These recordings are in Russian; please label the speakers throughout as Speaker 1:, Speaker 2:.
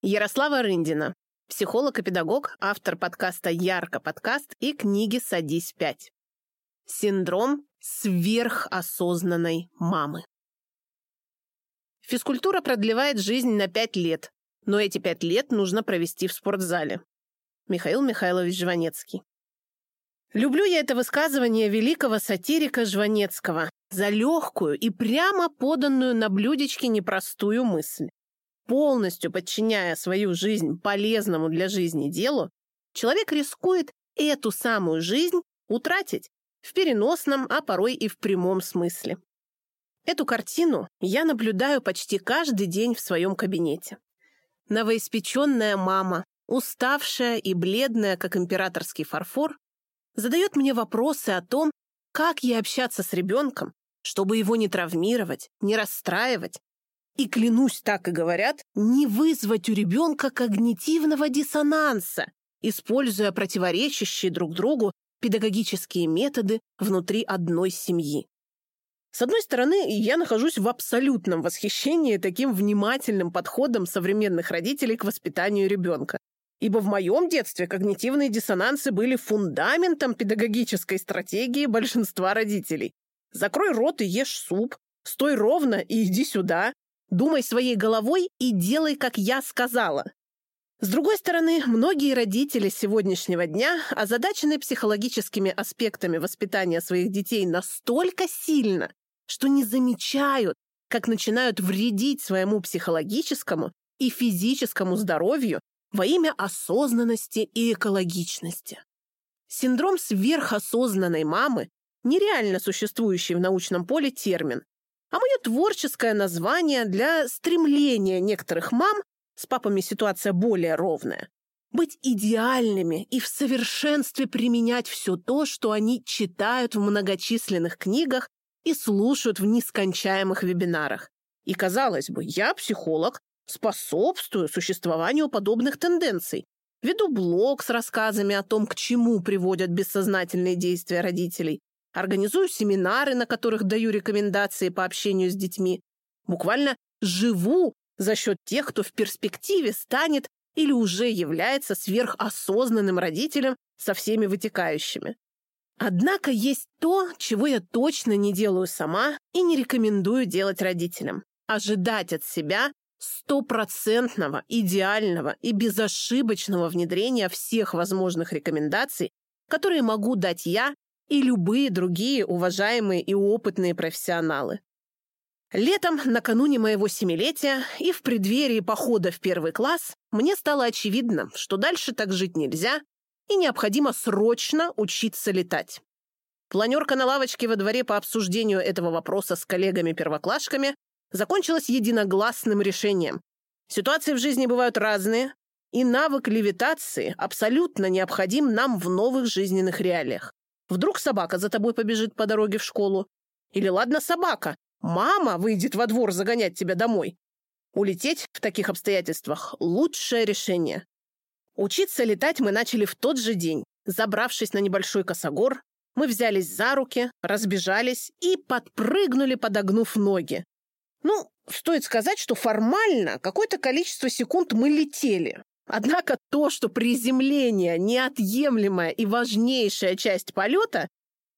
Speaker 1: Ярослава Рындина, психолог и педагог, автор подкаста «Ярко подкаст» и книги «Садись пять». Синдром сверхосознанной мамы. Физкультура продлевает жизнь на пять лет, но эти пять лет нужно провести в спортзале. Михаил Михайлович Жванецкий. Люблю я это высказывание великого сатирика Жванецкого за легкую и прямо поданную на блюдечке непростую мысль полностью подчиняя свою жизнь полезному для жизни делу, человек рискует эту самую жизнь утратить в переносном, а порой и в прямом смысле. Эту картину я наблюдаю почти каждый день в своем кабинете. Новоиспеченная мама, уставшая и бледная, как императорский фарфор, задает мне вопросы о том, как ей общаться с ребенком, чтобы его не травмировать, не расстраивать, и, клянусь, так и говорят, не вызвать у ребенка когнитивного диссонанса, используя противоречащие друг другу педагогические методы внутри одной семьи. С одной стороны, я нахожусь в абсолютном восхищении таким внимательным подходом современных родителей к воспитанию ребенка. Ибо в моем детстве когнитивные диссонансы были фундаментом педагогической стратегии большинства родителей. Закрой рот и ешь суп, стой ровно и иди сюда, Думай своей головой и делай, как я сказала. С другой стороны, многие родители сегодняшнего дня озадачены психологическими аспектами воспитания своих детей настолько сильно, что не замечают, как начинают вредить своему психологическому и физическому здоровью во имя осознанности и экологичности. Синдром сверхосознанной мамы – нереально существующий в научном поле термин, а мое творческое название для стремления некоторых мам, с папами ситуация более ровная, быть идеальными и в совершенстве применять все то, что они читают в многочисленных книгах и слушают в нескончаемых вебинарах. И, казалось бы, я психолог, способствую существованию подобных тенденций. Веду блог с рассказами о том, к чему приводят бессознательные действия родителей, организую семинары, на которых даю рекомендации по общению с детьми. Буквально живу за счет тех, кто в перспективе станет или уже является сверхосознанным родителем со всеми вытекающими. Однако есть то, чего я точно не делаю сама и не рекомендую делать родителям. Ожидать от себя стопроцентного, идеального и безошибочного внедрения всех возможных рекомендаций, которые могу дать я и любые другие уважаемые и опытные профессионалы. Летом, накануне моего семилетия и в преддверии похода в первый класс, мне стало очевидно, что дальше так жить нельзя и необходимо срочно учиться летать. Планерка на лавочке во дворе по обсуждению этого вопроса с коллегами-первоклашками закончилась единогласным решением. Ситуации в жизни бывают разные, и навык левитации абсолютно необходим нам в новых жизненных реалиях. Вдруг собака за тобой побежит по дороге в школу. Или ладно собака, мама выйдет во двор загонять тебя домой. Улететь в таких обстоятельствах – лучшее решение. Учиться летать мы начали в тот же день. Забравшись на небольшой косогор, мы взялись за руки, разбежались и подпрыгнули, подогнув ноги. Ну, стоит сказать, что формально какое-то количество секунд мы летели, Однако то, что приземление – неотъемлемая и важнейшая часть полета,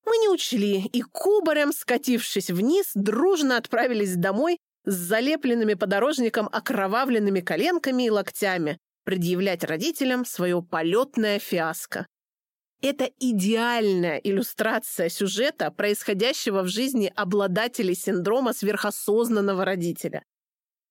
Speaker 1: мы не учли и кубарем, скатившись вниз, дружно отправились домой с залепленными подорожником окровавленными коленками и локтями, предъявлять родителям свое полетное фиаско. Это идеальная иллюстрация сюжета, происходящего в жизни обладателей синдрома сверхосознанного родителя.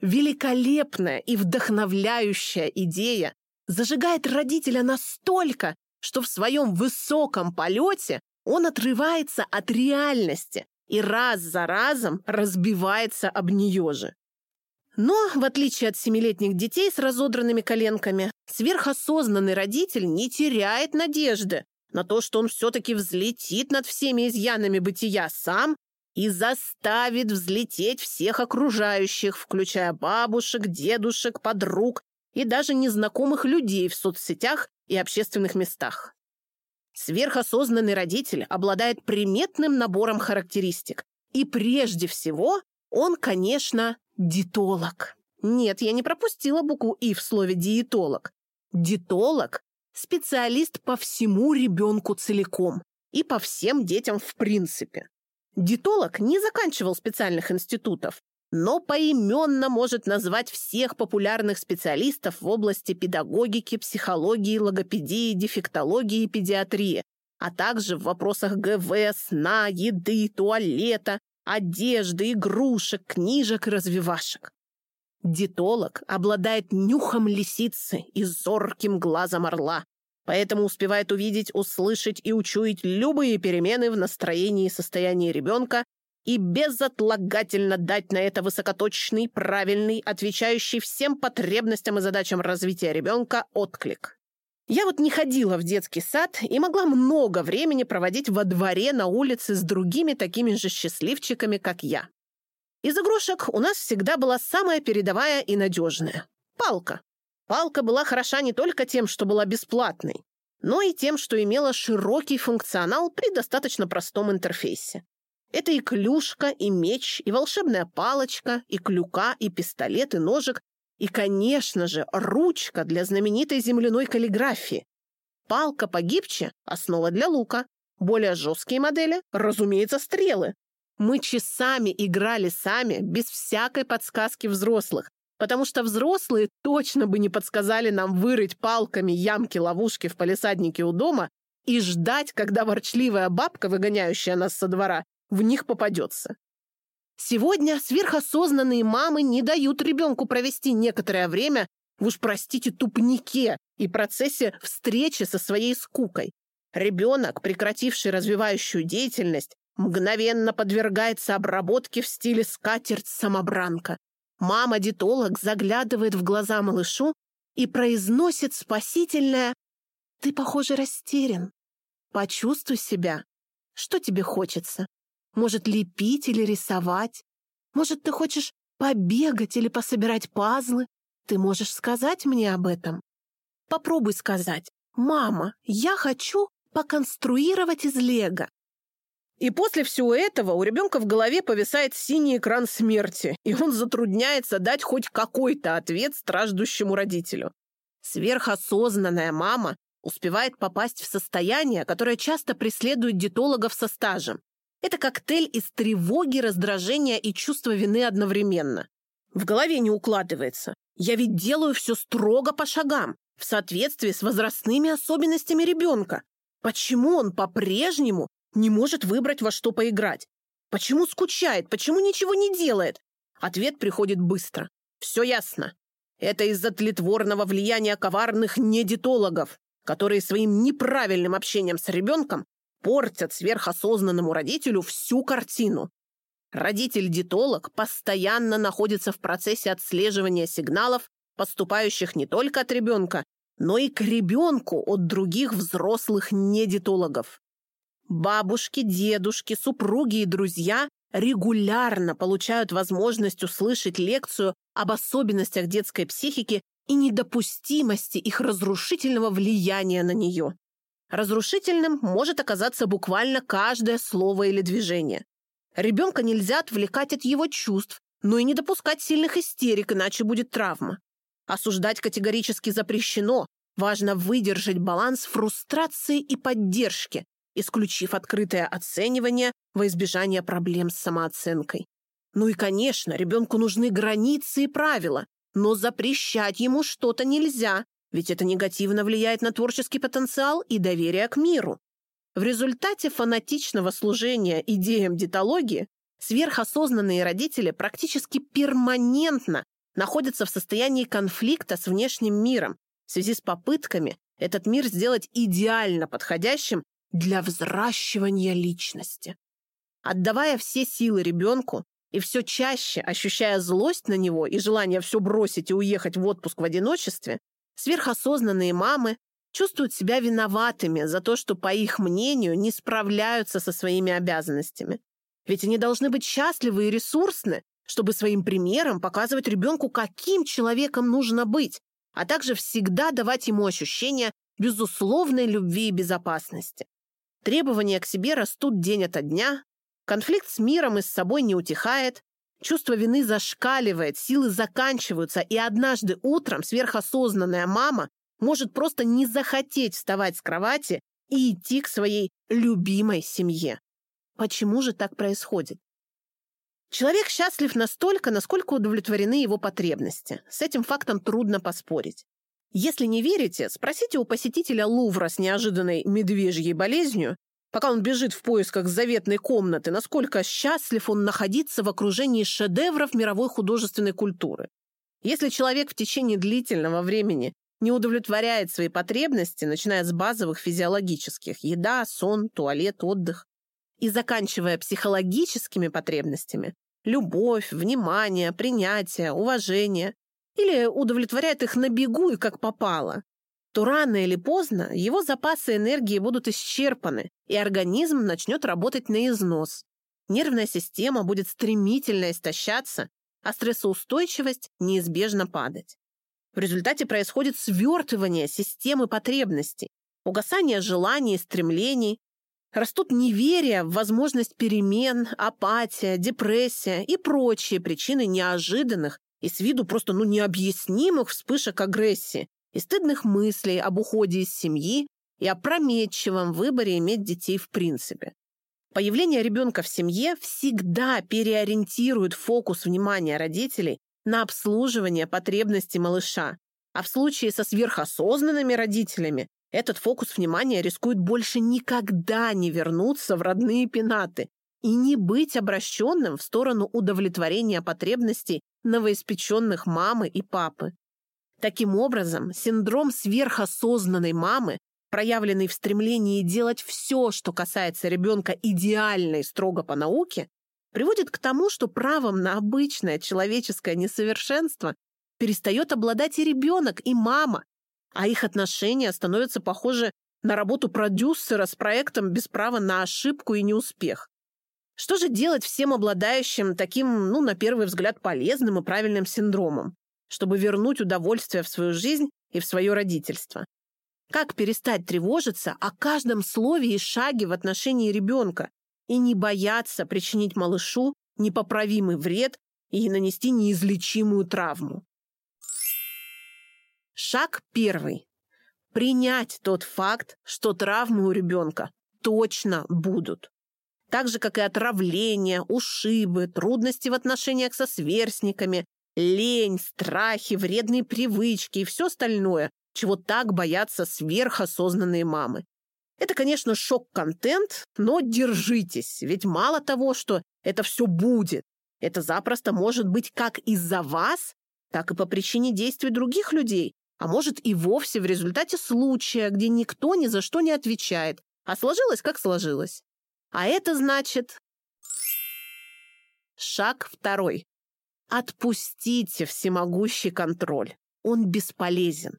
Speaker 1: Великолепная и вдохновляющая идея зажигает родителя настолько, что в своем высоком полете он отрывается от реальности и раз за разом разбивается об нее же. Но, в отличие от семилетних детей с разодранными коленками, сверхосознанный родитель не теряет надежды на то, что он все-таки взлетит над всеми изъянами бытия сам и заставит взлететь всех окружающих, включая бабушек, дедушек, подруг и даже незнакомых людей в соцсетях и общественных местах. Сверхосознанный родитель обладает приметным набором характеристик. И прежде всего он, конечно, дитолог. Нет, я не пропустила букву «и» в слове «диетолог». Диетолог – специалист по всему ребенку целиком и по всем детям в принципе. Диетолог не заканчивал специальных институтов, но поименно может назвать всех популярных специалистов в области педагогики, психологии, логопедии, дефектологии и педиатрии, а также в вопросах ГВ, сна, еды, туалета, одежды, игрушек, книжек и развивашек. Диетолог обладает нюхом лисицы и зорким глазом орла, поэтому успевает увидеть, услышать и учуять любые перемены в настроении и состоянии ребенка и безотлагательно дать на это высокоточный, правильный, отвечающий всем потребностям и задачам развития ребенка отклик. Я вот не ходила в детский сад и могла много времени проводить во дворе на улице с другими такими же счастливчиками, как я. Из игрушек у нас всегда была самая передовая и надежная — палка. Палка была хороша не только тем, что была бесплатной, но и тем, что имела широкий функционал при достаточно простом интерфейсе. Это и клюшка, и меч, и волшебная палочка, и клюка, и пистолет, и ножик, и, конечно же, ручка для знаменитой земляной каллиграфии. Палка погибче – основа для лука. Более жесткие модели – разумеется, стрелы. Мы часами играли сами, без всякой подсказки взрослых, потому что взрослые точно бы не подсказали нам вырыть палками ямки-ловушки в палисаднике у дома и ждать, когда ворчливая бабка, выгоняющая нас со двора, в них попадется. Сегодня сверхосознанные мамы не дают ребенку провести некоторое время в уж простите тупнике и процессе встречи со своей скукой. Ребенок, прекративший развивающую деятельность, мгновенно подвергается обработке в стиле скатерть-самобранка. Мама-дитолог заглядывает в глаза малышу и произносит спасительное «Ты, похоже, растерян. Почувствуй себя. Что тебе хочется? Может, лепить или рисовать? Может, ты хочешь побегать или пособирать пазлы? Ты можешь сказать мне об этом? Попробуй сказать. «Мама, я хочу поконструировать из лего». И после всего этого у ребенка в голове повисает синий экран смерти, и он затрудняется дать хоть какой-то ответ страждущему родителю. Сверхосознанная мама успевает попасть в состояние, которое часто преследует диетологов со стажем. Это коктейль из тревоги, раздражения и чувства вины одновременно. В голове не укладывается. Я ведь делаю все строго по шагам, в соответствии с возрастными особенностями ребенка. Почему он по-прежнему не может выбрать, во что поиграть? Почему скучает? Почему ничего не делает? Ответ приходит быстро. Все ясно. Это из-за тлетворного влияния коварных недитологов, которые своим неправильным общением с ребенком портят сверхосознанному родителю всю картину. Родитель-дитолог постоянно находится в процессе отслеживания сигналов, поступающих не только от ребенка, но и к ребенку от других взрослых недитологов. Бабушки, дедушки, супруги и друзья регулярно получают возможность услышать лекцию об особенностях детской психики и недопустимости их разрушительного влияния на нее. Разрушительным может оказаться буквально каждое слово или движение. Ребенка нельзя отвлекать от его чувств, но и не допускать сильных истерик, иначе будет травма. Осуждать категорически запрещено. Важно выдержать баланс фрустрации и поддержки, исключив открытое оценивание во избежание проблем с самооценкой. Ну и, конечно, ребенку нужны границы и правила, но запрещать ему что-то нельзя, ведь это негативно влияет на творческий потенциал и доверие к миру. В результате фанатичного служения идеям дитологии сверхосознанные родители практически перманентно находятся в состоянии конфликта с внешним миром в связи с попытками этот мир сделать идеально подходящим для взращивания личности. Отдавая все силы ребенку и все чаще ощущая злость на него и желание все бросить и уехать в отпуск в одиночестве, Сверхосознанные мамы чувствуют себя виноватыми за то, что, по их мнению, не справляются со своими обязанностями. Ведь они должны быть счастливы и ресурсны, чтобы своим примером показывать ребенку, каким человеком нужно быть, а также всегда давать ему ощущение безусловной любви и безопасности. Требования к себе растут день ото дня, конфликт с миром и с собой не утихает, Чувство вины зашкаливает, силы заканчиваются, и однажды утром сверхосознанная мама может просто не захотеть вставать с кровати и идти к своей любимой семье. Почему же так происходит? Человек счастлив настолько, насколько удовлетворены его потребности. С этим фактом трудно поспорить. Если не верите, спросите у посетителя Лувра с неожиданной медвежьей болезнью, пока он бежит в поисках заветной комнаты, насколько счастлив он находиться в окружении шедевров мировой художественной культуры. Если человек в течение длительного времени не удовлетворяет свои потребности, начиная с базовых физиологических – еда, сон, туалет, отдых, и заканчивая психологическими потребностями – любовь, внимание, принятие, уважение – или удовлетворяет их на бегу и как попало, то рано или поздно его запасы энергии будут исчерпаны, и организм начнет работать на износ. Нервная система будет стремительно истощаться, а стрессоустойчивость неизбежно падать. В результате происходит свертывание системы потребностей, угасание желаний и стремлений, растут неверие в возможность перемен, апатия, депрессия и прочие причины неожиданных и с виду просто ну необъяснимых вспышек агрессии, и стыдных мыслей об уходе из семьи и опрометчивом выборе иметь детей в принципе. Появление ребенка в семье всегда переориентирует фокус внимания родителей на обслуживание потребностей малыша, а в случае со сверхосознанными родителями этот фокус внимания рискует больше никогда не вернуться в родные пенаты и не быть обращенным в сторону удовлетворения потребностей новоиспеченных мамы и папы. Таким образом, синдром сверхосознанной мамы, проявленный в стремлении делать все, что касается ребенка идеально и строго по науке, приводит к тому, что правом на обычное человеческое несовершенство перестает обладать и ребенок, и мама, а их отношения становятся похожи на работу продюсера с проектом без права на ошибку и неуспех. Что же делать всем обладающим таким, ну, на первый взгляд, полезным и правильным синдромом? чтобы вернуть удовольствие в свою жизнь и в свое родительство. Как перестать тревожиться о каждом слове и шаге в отношении ребенка и не бояться причинить малышу непоправимый вред и нанести неизлечимую травму? Шаг первый. Принять тот факт, что травмы у ребенка точно будут. Так же, как и отравления, ушибы, трудности в отношениях со сверстниками, Лень, страхи, вредные привычки и все остальное, чего так боятся сверхосознанные мамы. Это, конечно, шок-контент, но держитесь, ведь мало того, что это все будет, это запросто может быть как из-за вас, так и по причине действий других людей, а может и вовсе в результате случая, где никто ни за что не отвечает, а сложилось, как сложилось. А это значит... Шаг второй. Отпустите всемогущий контроль. Он бесполезен.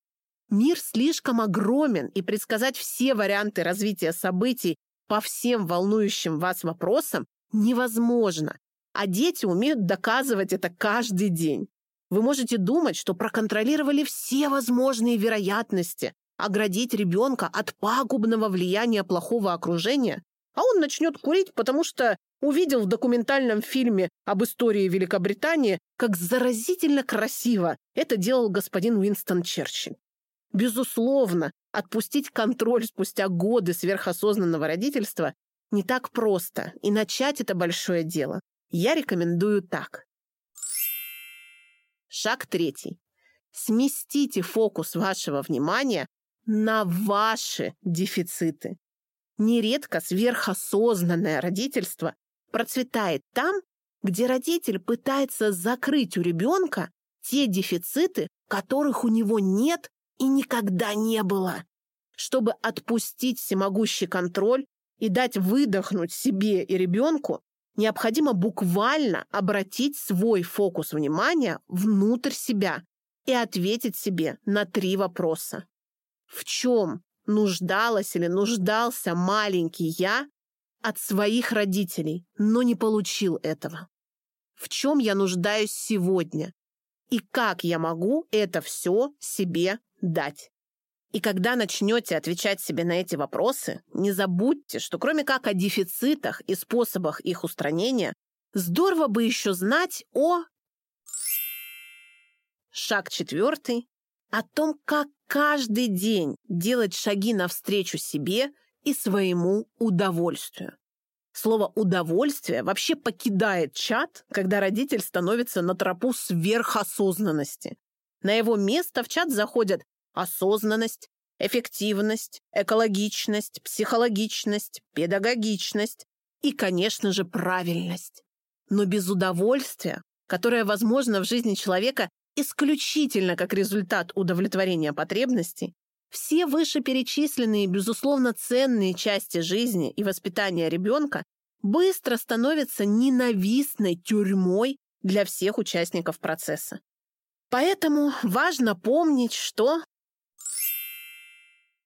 Speaker 1: Мир слишком огромен, и предсказать все варианты развития событий по всем волнующим вас вопросам невозможно. А дети умеют доказывать это каждый день. Вы можете думать, что проконтролировали все возможные вероятности, оградить ребенка от пагубного влияния плохого окружения, а он начнет курить, потому что увидел в документальном фильме об истории Великобритании, как заразительно красиво это делал господин Уинстон Черчилль. Безусловно, отпустить контроль спустя годы сверхосознанного родительства не так просто, и начать это большое дело я рекомендую так. Шаг третий. Сместите фокус вашего внимания на ваши дефициты. Нередко сверхосознанное родительство процветает там, где родитель пытается закрыть у ребенка те дефициты, которых у него нет и никогда не было. Чтобы отпустить всемогущий контроль и дать выдохнуть себе и ребенку, необходимо буквально обратить свой фокус внимания внутрь себя и ответить себе на три вопроса. В чем нуждалась или нуждался маленький я от своих родителей, но не получил этого. В чем я нуждаюсь сегодня? И как я могу это все себе дать? И когда начнете отвечать себе на эти вопросы, не забудьте, что кроме как о дефицитах и способах их устранения, Здорово бы еще знать о... Шаг четвертый. О том, как каждый день делать шаги навстречу себе и своему удовольствию. Слово «удовольствие» вообще покидает чат, когда родитель становится на тропу сверхосознанности. На его место в чат заходят осознанность, эффективность, экологичность, психологичность, педагогичность и, конечно же, правильность. Но без удовольствия, которое возможно в жизни человека исключительно как результат удовлетворения потребностей, все вышеперечисленные, безусловно, ценные части жизни и воспитания ребенка быстро становятся ненавистной тюрьмой для всех участников процесса. Поэтому важно помнить, что...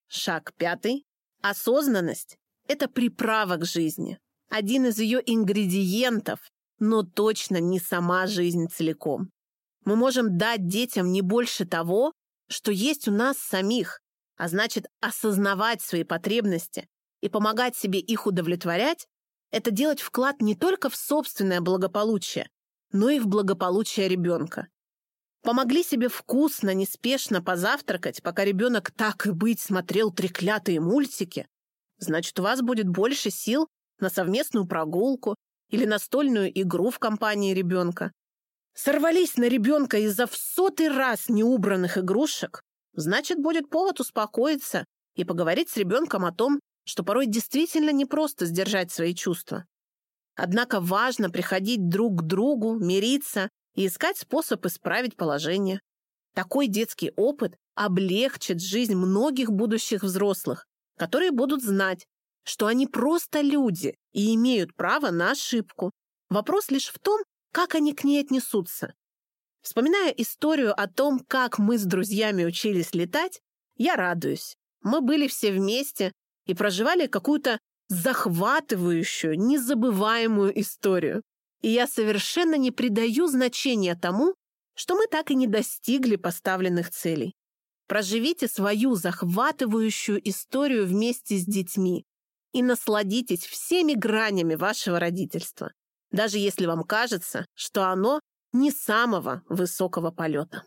Speaker 1: Шаг пятый. Осознанность – это приправа к жизни. Один из ее ингредиентов, но точно не сама жизнь целиком. Мы можем дать детям не больше того, что есть у нас самих, а значит, осознавать свои потребности и помогать себе их удовлетворять – это делать вклад не только в собственное благополучие, но и в благополучие ребенка. Помогли себе вкусно, неспешно позавтракать, пока ребенок так и быть смотрел треклятые мультики, значит, у вас будет больше сил на совместную прогулку или настольную игру в компании ребенка. Сорвались на ребенка из-за в сотый раз неубранных игрушек, Значит, будет повод успокоиться и поговорить с ребенком о том, что порой действительно непросто сдержать свои чувства. Однако важно приходить друг к другу, мириться и искать способ исправить положение. Такой детский опыт облегчит жизнь многих будущих взрослых, которые будут знать, что они просто люди и имеют право на ошибку. Вопрос лишь в том, как они к ней отнесутся. Вспоминая историю о том, как мы с друзьями учились летать, я радуюсь. Мы были все вместе и проживали какую-то захватывающую, незабываемую историю. И я совершенно не придаю значения тому, что мы так и не достигли поставленных целей. Проживите свою захватывающую историю вместе с детьми и насладитесь всеми гранями вашего родительства, даже если вам кажется, что оно не самого высокого полета.